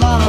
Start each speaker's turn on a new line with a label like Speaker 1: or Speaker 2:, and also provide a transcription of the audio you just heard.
Speaker 1: my